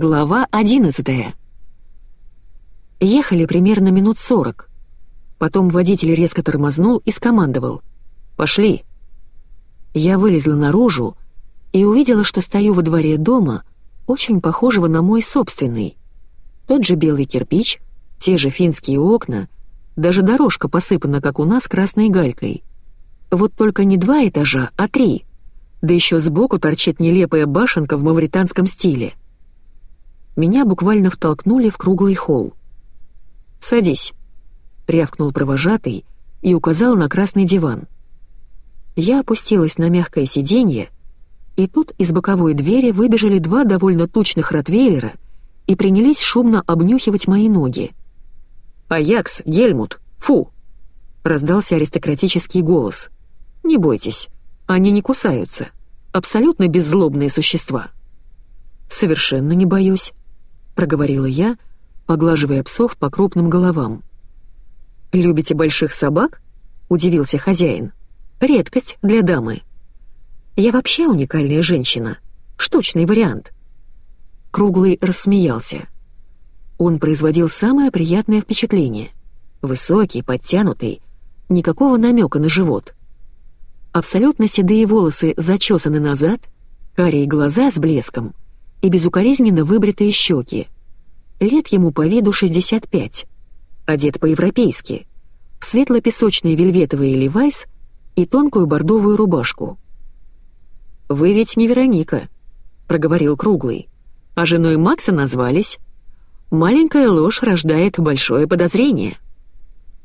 Глава одиннадцатая. Ехали примерно минут сорок. Потом водитель резко тормознул и скомандовал. «Пошли». Я вылезла наружу и увидела, что стою во дворе дома, очень похожего на мой собственный. Тот же белый кирпич, те же финские окна, даже дорожка посыпана, как у нас, красной галькой. Вот только не два этажа, а три. Да еще сбоку торчит нелепая башенка в мавританском стиле меня буквально втолкнули в круглый холл. «Садись», — рявкнул провожатый и указал на красный диван. Я опустилась на мягкое сиденье, и тут из боковой двери выбежали два довольно тучных ротвейлера и принялись шумно обнюхивать мои ноги. «Аякс, Гельмут, фу!» — раздался аристократический голос. «Не бойтесь, они не кусаются. Абсолютно беззлобные существа». «Совершенно не боюсь», проговорила я, поглаживая псов по крупным головам. «Любите больших собак?» — удивился хозяин. «Редкость для дамы». «Я вообще уникальная женщина. Штучный вариант». Круглый рассмеялся. Он производил самое приятное впечатление. Высокий, подтянутый, никакого намека на живот. Абсолютно седые волосы зачесаны назад, карие глаза с блеском — и безукоризненно выбритые щеки. Лет ему по виду 65. Одет по-европейски. В светло-песочные вельветовые левайс и тонкую бордовую рубашку. «Вы ведь не Вероника», — проговорил Круглый. «А женой Макса назвались. Маленькая ложь рождает большое подозрение».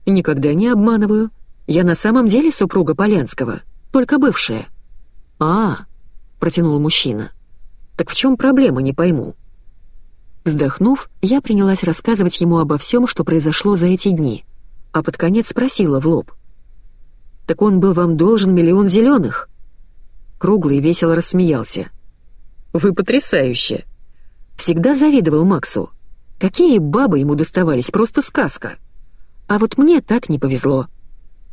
«Никогда не обманываю. Я на самом деле супруга Полянского, только бывшая». «А, — протянул мужчина, — так в чем проблема, не пойму?» Вздохнув, я принялась рассказывать ему обо всем, что произошло за эти дни, а под конец спросила в лоб. «Так он был вам должен миллион зеленых?» Круглый весело рассмеялся. «Вы потрясающе!» Всегда завидовал Максу. Какие бабы ему доставались, просто сказка. А вот мне так не повезло.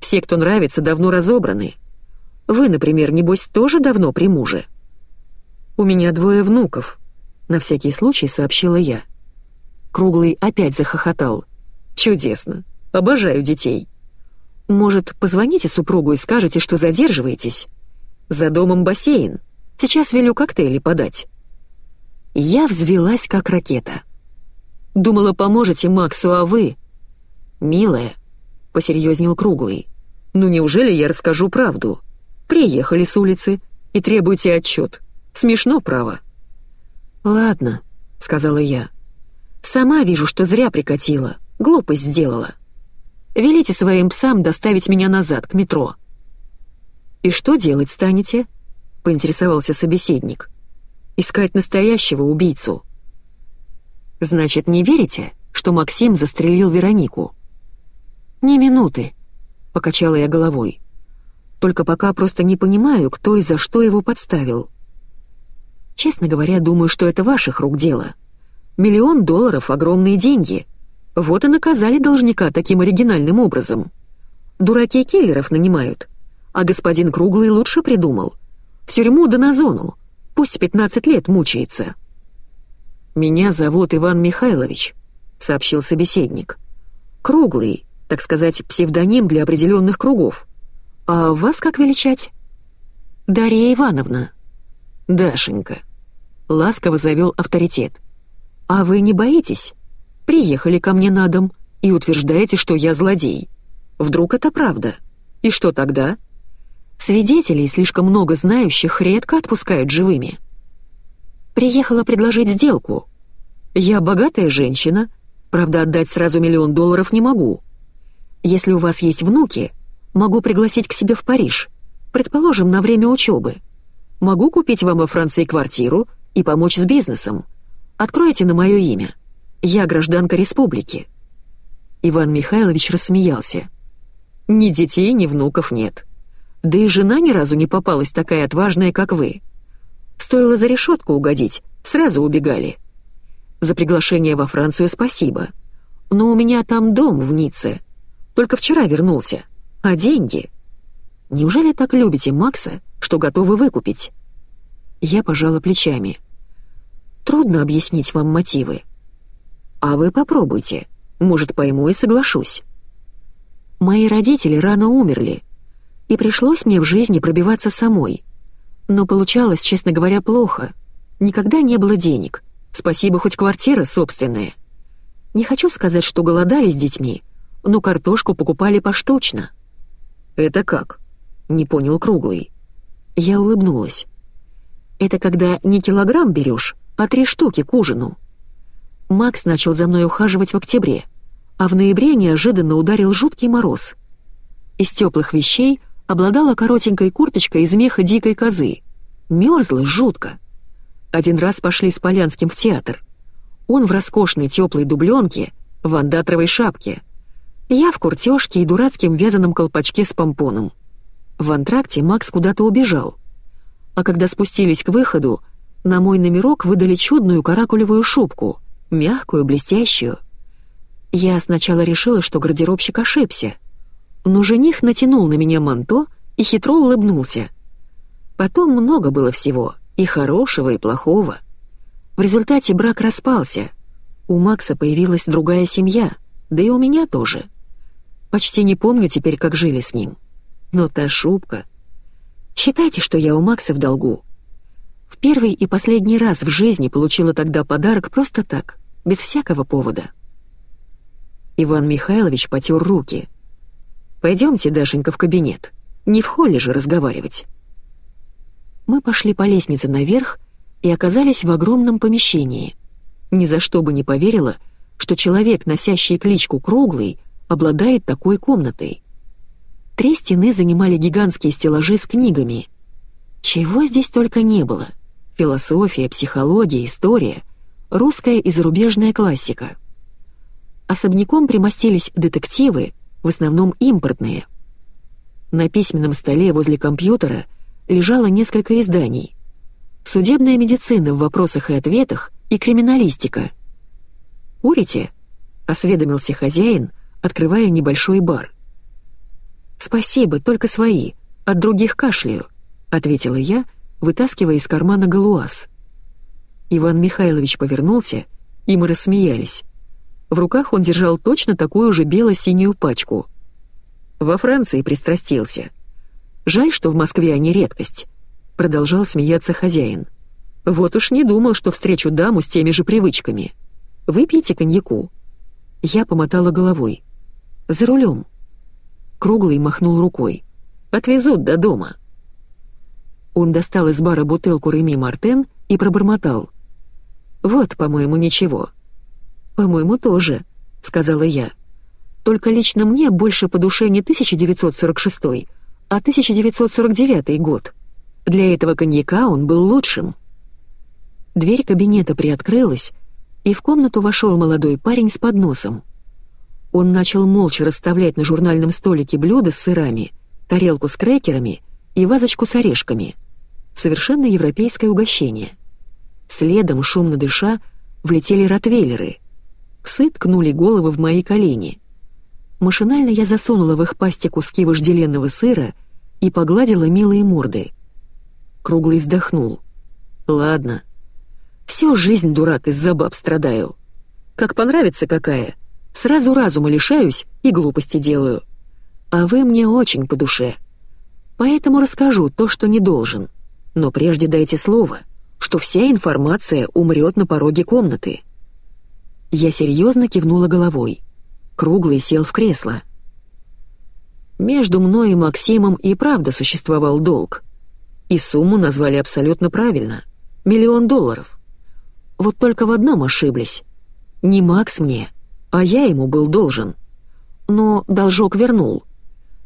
Все, кто нравится, давно разобраны. Вы, например, небось, тоже давно при муже?» «У меня двое внуков», — на всякий случай сообщила я. Круглый опять захохотал. «Чудесно. Обожаю детей. Может, позвоните супругу и скажете, что задерживаетесь? За домом бассейн. Сейчас велю коктейли подать». Я взвелась, как ракета. «Думала, поможете Максу, а вы...» «Милая», — посерьезнел Круглый, — «ну неужели я расскажу правду? Приехали с улицы и требуйте отчет. Смешно, право». «Ладно», — сказала я. «Сама вижу, что зря прикатила, глупость сделала. Велите своим псам доставить меня назад, к метро». «И что делать станете?» — поинтересовался собеседник. «Искать настоящего убийцу». «Значит, не верите, что Максим застрелил Веронику?» «Ни минуты», — покачала я головой. «Только пока просто не понимаю, кто и за что его подставил». Честно говоря, думаю, что это ваших рук дело. Миллион долларов — огромные деньги. Вот и наказали должника таким оригинальным образом. Дураки киллеров нанимают. А господин Круглый лучше придумал. В тюрьму да на зону. Пусть 15 лет мучается. «Меня зовут Иван Михайлович», — сообщил собеседник. «Круглый, так сказать, псевдоним для определенных кругов. А вас как величать?» «Дарья Ивановна». «Дашенька», ласково завел авторитет. «А вы не боитесь? Приехали ко мне на дом и утверждаете, что я злодей. Вдруг это правда? И что тогда? Свидетелей, слишком много знающих, редко отпускают живыми. Приехала предложить сделку. Я богатая женщина, правда, отдать сразу миллион долларов не могу. Если у вас есть внуки, могу пригласить к себе в Париж, предположим, на время учебы. Могу купить вам во Франции квартиру — и помочь с бизнесом. Откройте на мое имя. Я гражданка республики». Иван Михайлович рассмеялся. «Ни детей, ни внуков нет. Да и жена ни разу не попалась такая отважная, как вы. Стоило за решетку угодить, сразу убегали. За приглашение во Францию спасибо. Но у меня там дом в Ницце. Только вчера вернулся. А деньги? Неужели так любите Макса, что готовы выкупить?» Я пожала плечами. Трудно объяснить вам мотивы. А вы попробуйте, может, пойму и соглашусь. Мои родители рано умерли, и пришлось мне в жизни пробиваться самой. Но получалось, честно говоря, плохо. Никогда не было денег. Спасибо, хоть квартира собственная. Не хочу сказать, что голодали с детьми, но картошку покупали поштучно. «Это как?» — не понял Круглый. Я улыбнулась. «Это когда не килограмм берешь, а три штуки к ужину». Макс начал за мной ухаживать в октябре — а в ноябре неожиданно ударил жуткий мороз. Из теплых вещей обладала коротенькой курточкой из меха дикой козы. Мерзла жутко. Один раз пошли с Полянским в театр. Он в роскошной теплой дубленке, в андатровой шапке. Я в куртежке и дурацким вязаном колпачке с помпоном. В антракте Макс куда-то убежал. А когда спустились к выходу, на мой номерок выдали чудную каракулевую шубку, мягкую, блестящую — я сначала решила, что гардеробщик ошибся, но жених натянул на меня манто и хитро улыбнулся. Потом много было всего, и хорошего, и плохого. В результате брак распался. У Макса появилась другая семья, да и у меня тоже. Почти не помню теперь, как жили с ним. Но та шубка... Считайте, что я у Макса в долгу. В первый и последний раз в жизни получила тогда подарок просто так, без всякого повода. Иван Михайлович потер руки. «Пойдемте, Дашенька, в кабинет. Не в холле же разговаривать». Мы пошли по лестнице наверх и оказались в огромном помещении. Ни за что бы не поверила, что человек, носящий кличку Круглый, обладает такой комнатой. Три стены занимали гигантские стеллажи с книгами. Чего здесь только не было. Философия, психология, история, русская и зарубежная классика — особняком примостились детективы, в основном импортные. На письменном столе возле компьютера лежало несколько изданий. Судебная медицина в вопросах и ответах и криминалистика. «Курите?» — осведомился хозяин, открывая небольшой бар. «Спасибо, только свои, от других кашляю», — ответила я, вытаскивая из кармана галуаз. Иван Михайлович повернулся, и мы рассмеялись. В руках он держал точно такую же бело-синюю пачку. Во Франции пристрастился. Жаль, что в Москве они редкость. Продолжал смеяться хозяин. Вот уж не думал, что встречу даму с теми же привычками. Выпейте коньяку. Я помотала головой. За рулем. Круглый махнул рукой. Отвезут до дома. Он достал из бара бутылку Реми Мартен и пробормотал. «Вот, по-моему, ничего. «По-моему, тоже», — сказала я. «Только лично мне больше по душе не 1946, а 1949 год. Для этого коньяка он был лучшим». Дверь кабинета приоткрылась, и в комнату вошел молодой парень с подносом. Он начал молча расставлять на журнальном столике блюда с сырами, тарелку с крекерами и вазочку с орешками. Совершенно европейское угощение. Следом, шумно дыша, влетели ротвейлеры — Псы ткнули головы в мои колени. Машинально я засунула в их пасти куски вожделенного сыра и погладила милые морды. Круглый вздохнул. «Ладно. Всю жизнь, дурак, из-за баб страдаю. Как понравится какая, сразу разума лишаюсь и глупости делаю. А вы мне очень по душе. Поэтому расскажу то, что не должен. Но прежде дайте слово, что вся информация умрет на пороге комнаты». Я серьезно кивнула головой. Круглый сел в кресло. Между мной и Максимом и правда существовал долг. И сумму назвали абсолютно правильно — миллион долларов. Вот только в одном ошиблись. Не Макс мне, а я ему был должен. Но должок вернул.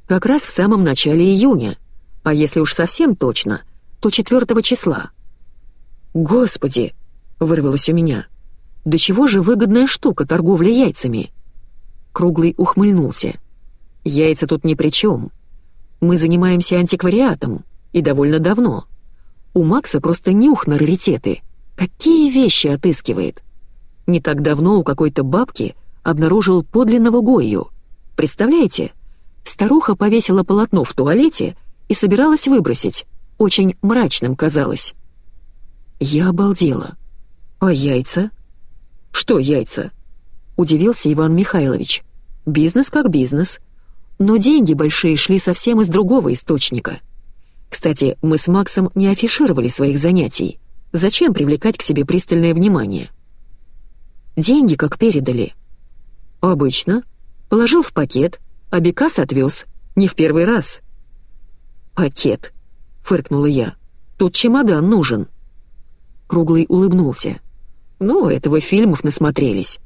Как раз в самом начале июня, а если уж совсем точно, то 4 числа. «Господи!» — вырвалось у меня — до чего же выгодная штука торговля яйцами? Круглый ухмыльнулся. Яйца тут ни при чем. Мы занимаемся антиквариатом, и довольно давно. У Макса просто нюх на раритеты. Какие вещи отыскивает? Не так давно у какой-то бабки обнаружил подлинного Гойю. Представляете? Старуха повесила полотно в туалете и собиралась выбросить. Очень мрачным казалось. Я обалдела. «А яйца?» «Что яйца?» — удивился Иван Михайлович. «Бизнес как бизнес. Но деньги большие шли совсем из другого источника. Кстати, мы с Максом не афишировали своих занятий. Зачем привлекать к себе пристальное внимание?» «Деньги как передали?» «Обычно. Положил в пакет, а Бекас отвез. Не в первый раз». «Пакет», — фыркнула я. «Тут чемодан нужен». Круглый улыбнулся. «Ну, этого фильмов насмотрелись.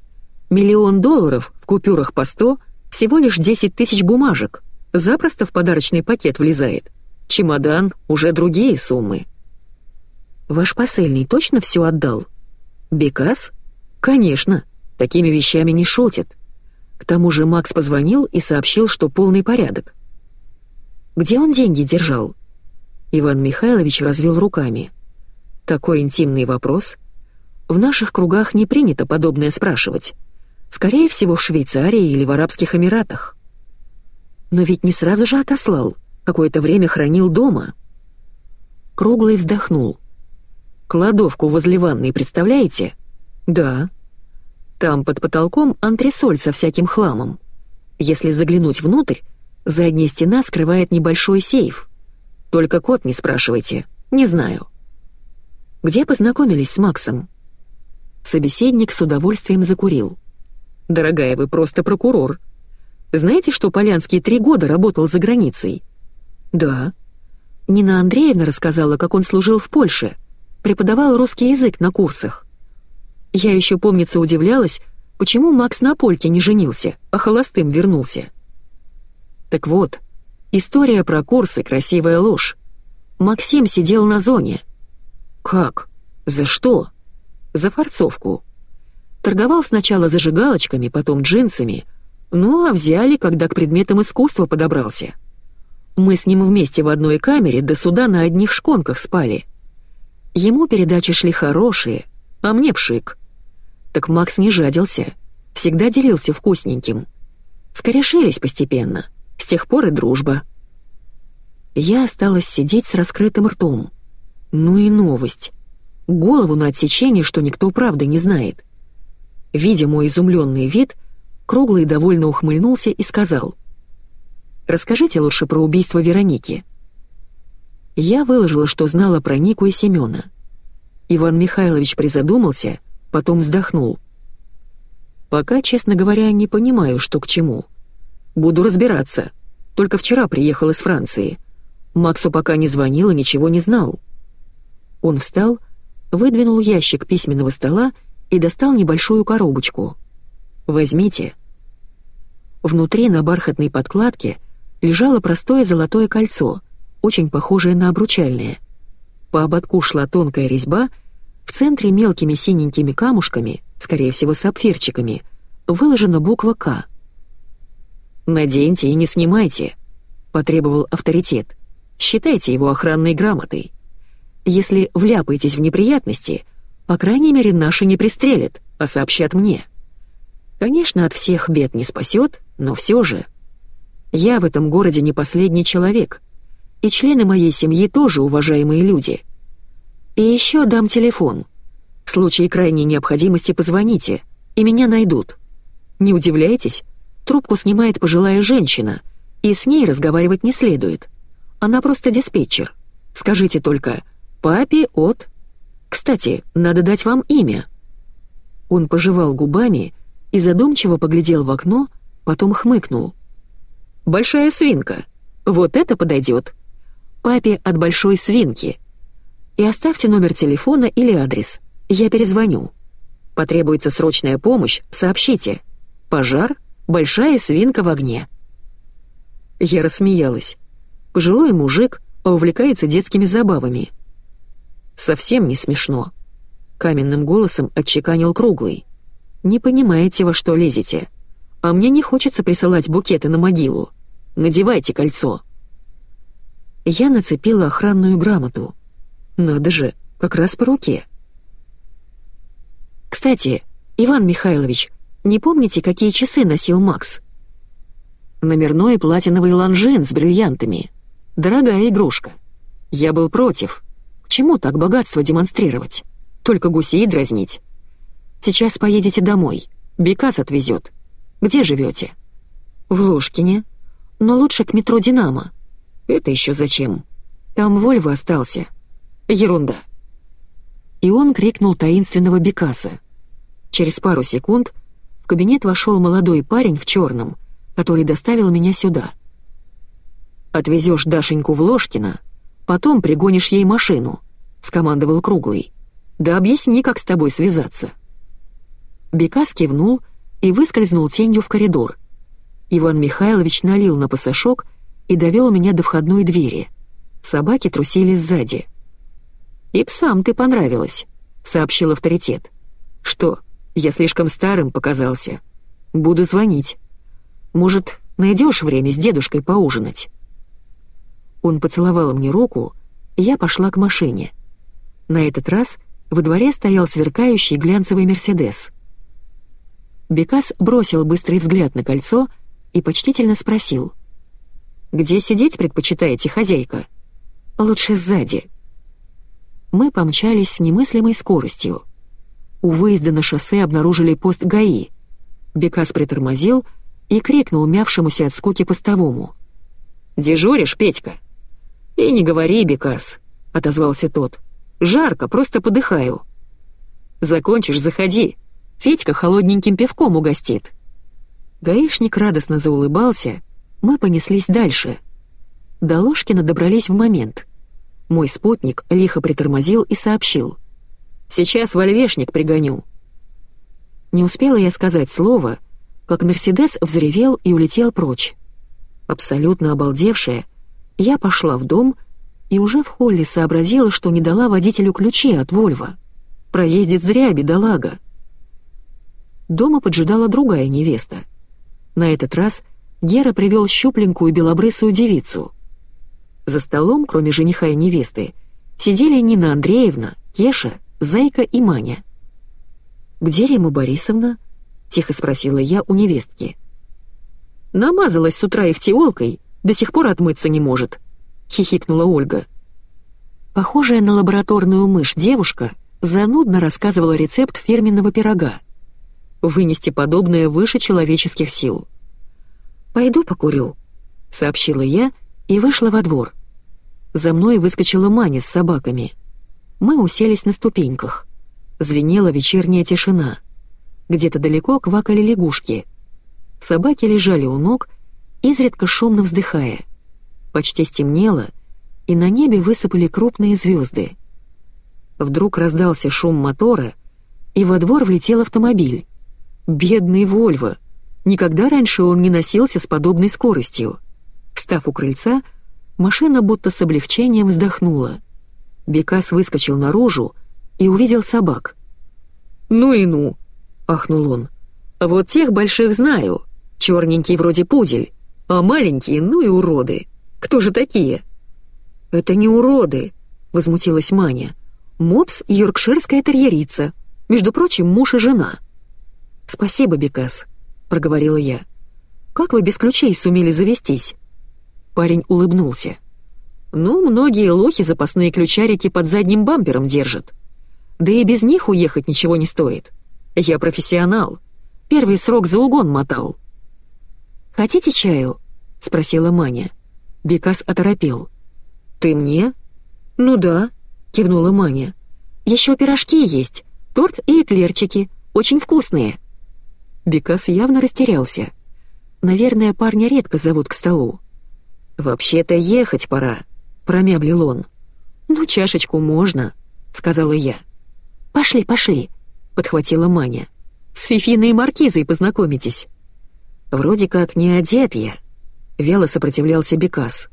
Миллион долларов в купюрах по сто — всего лишь десять тысяч бумажек. Запросто в подарочный пакет влезает. Чемодан — уже другие суммы». «Ваш посыльный точно все отдал?» «Бекас?» «Конечно. Такими вещами не шутят. К тому же Макс позвонил и сообщил, что полный порядок. Где он деньги держал? Иван Михайлович развел руками. Такой интимный вопрос. В наших кругах не принято подобное спрашивать. Скорее всего, в Швейцарии или в Арабских Эмиратах. Но ведь не сразу же отослал. Какое-то время хранил дома. Круглый вздохнул. «Кладовку возле ванной, представляете?» «Да». Там под потолком антресоль со всяким хламом. Если заглянуть внутрь, задняя стена скрывает небольшой сейф. Только код не спрашивайте, не знаю. Где познакомились с Максом? Собеседник с удовольствием закурил. «Дорогая, вы просто прокурор. Знаете, что Полянский три года работал за границей?» «Да». Нина Андреевна рассказала, как он служил в Польше, преподавал русский язык на курсах. Я еще, помнится, удивлялась, почему Макс на Польке не женился, а холостым вернулся. Так вот, история про курсы — красивая ложь. Максим сидел на зоне. Как? За что? За форцовку. Торговал сначала зажигалочками, потом джинсами, ну а взяли, когда к предметам искусства подобрался. Мы с ним вместе в одной камере до суда на одних шконках спали. Ему передачи шли хорошие, а мне пшик. Так Макс не жадился, всегда делился вкусненьким. Скорешились постепенно, с тех пор и дружба. Я осталась сидеть с раскрытым ртом. Ну и новость. Голову на отсечение, что никто правды не знает. Видя мой изумленный вид, Круглый довольно ухмыльнулся и сказал. «Расскажите лучше про убийство Вероники». Я выложила, что знала про Нику и Семёна. Иван Михайлович призадумался, потом вздохнул. «Пока, честно говоря, не понимаю, что к чему. Буду разбираться. Только вчера приехал из Франции. Максу пока не звонил и ничего не знал». Он встал, выдвинул ящик письменного стола и достал небольшую коробочку. «Возьмите». Внутри на бархатной подкладке лежало простое золотое кольцо, очень похожее на обручальное — по ободку шла тонкая резьба, в центре мелкими синенькими камушками, скорее всего сапфирчиками, выложена буква «К». «Наденьте и не снимайте», — потребовал авторитет. «Считайте его охранной грамотой. Если вляпаетесь в неприятности, по крайней мере, наши не пристрелят, а сообщат мне. Конечно, от всех бед не спасет, но все же. Я в этом городе не последний человек, и члены моей семьи тоже уважаемые люди. И еще дам телефон. В случае крайней необходимости позвоните, и меня найдут. Не удивляйтесь, трубку снимает пожилая женщина, и с ней разговаривать не следует. Она просто диспетчер. Скажите только «папе от...» Кстати, надо дать вам имя». Он пожевал губами и задумчиво поглядел в окно, потом хмыкнул. «Большая свинка. Вот это подойдет папе от большой свинки. И оставьте номер телефона или адрес. Я перезвоню. Потребуется срочная помощь, сообщите. Пожар, большая свинка в огне. Я рассмеялась. Пожилой мужик, а увлекается детскими забавами. Совсем не смешно. Каменным голосом отчеканил круглый. Не понимаете, во что лезете. А мне не хочется присылать букеты на могилу. Надевайте кольцо. Я нацепила охранную грамоту. Надо же, как раз по руке. Кстати, Иван Михайлович, не помните, какие часы носил Макс? Номерной платиновый лонжин с бриллиантами. Дорогая игрушка. Я был против. К чему так богатство демонстрировать? Только гусей дразнить. Сейчас поедете домой. Бекас отвезет. Где живете? В Ложкине. Но лучше к метро «Динамо». Это еще зачем? Там Вольво остался. Ерунда. И он крикнул таинственного Бекаса. Через пару секунд в кабинет вошел молодой парень в черном, который доставил меня сюда. «Отвезешь Дашеньку в Ложкино, потом пригонишь ей машину», — скомандовал Круглый. «Да объясни, как с тобой связаться». Бекас кивнул и выскользнул тенью в коридор. Иван Михайлович налил на пасашок и довел меня до входной двери. Собаки трусили сзади. «И псам ты понравилась», — сообщил авторитет. «Что, я слишком старым показался? Буду звонить. Может, найдешь время с дедушкой поужинать?» Он поцеловал мне руку, и я пошла к машине. На этот раз во дворе стоял сверкающий глянцевый «Мерседес». Бекас бросил быстрый взгляд на кольцо и почтительно спросил. «Где сидеть предпочитаете, хозяйка?» «Лучше сзади». Мы помчались с немыслимой скоростью. У выезда на шоссе обнаружили пост ГАИ. Бекас притормозил и крикнул мявшемуся от скуки постовому. «Дежуришь, Петька?» «И не говори, Бекас», — отозвался тот. «Жарко, просто подыхаю». «Закончишь, заходи», Федька холодненьким пивком угостит». Гаишник радостно заулыбался, мы понеслись дальше. До Ложкина добрались в момент. Мой спутник лихо притормозил и сообщил. «Сейчас вольвешник пригоню». Не успела я сказать слово, как «Мерседес» взревел и улетел прочь. Абсолютно обалдевшая, я пошла в дом и уже в холле сообразила, что не дала водителю ключи от «Вольво». Проездит зря, бедолага. Дома поджидала другая невеста. На этот раз Гера привел щупленькую белобрысую девицу. За столом, кроме жениха и невесты, сидели Нина Андреевна, Кеша, Зайка и Маня. «Где Рима Борисовна?» — тихо спросила я у невестки. «Намазалась с утра их теолкой, до сих пор отмыться не может», — хихикнула Ольга. Похожая на лабораторную мышь девушка занудно рассказывала рецепт фирменного пирога. Вынести подобное выше человеческих сил. «Пойду покурю», — сообщила я и вышла во двор. За мной выскочила Маня с собаками. Мы уселись на ступеньках. Звенела вечерняя тишина. Где-то далеко квакали лягушки. Собаки лежали у ног, изредка шумно вздыхая. Почти стемнело, и на небе высыпали крупные звезды. Вдруг раздался шум мотора, и во двор влетел автомобиль. Бедный Вольво. Никогда раньше он не носился с подобной скоростью. Встав у крыльца, машина будто с облегчением вздохнула. Бекас выскочил наружу и увидел собак. «Ну и ну!» — ахнул он. «Вот тех больших знаю. Черненький вроде пудель, а маленькие, ну и уроды. Кто же такие?» «Это не уроды», — возмутилась Маня. «Мопс — йоркширская терьерица. Между прочим, муж и жена». «Спасибо, Бекас», — проговорила я. «Как вы без ключей сумели завестись?» Парень улыбнулся. «Ну, многие лохи запасные ключарики под задним бампером держат. Да и без них уехать ничего не стоит. Я профессионал. Первый срок за угон мотал». «Хотите чаю?» — спросила Маня. Бекас оторопел. «Ты мне?» «Ну да», — кивнула Маня. «Еще пирожки есть, торт и эклерчики, очень вкусные». Бекас явно растерялся. Наверное, парня редко зовут к столу. «Вообще-то ехать пора», — промямлил он. «Ну, чашечку можно», — сказала я. «Пошли, пошли», — подхватила Маня. «С Фифиной и Маркизой познакомитесь». «Вроде как не одет я», — вяло сопротивлялся Бекас.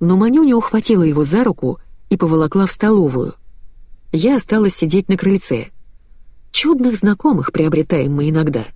Но Манюня ухватила его за руку и поволокла в столовую. Я осталась сидеть на крыльце. Чудных знакомых приобретаем мы иногда —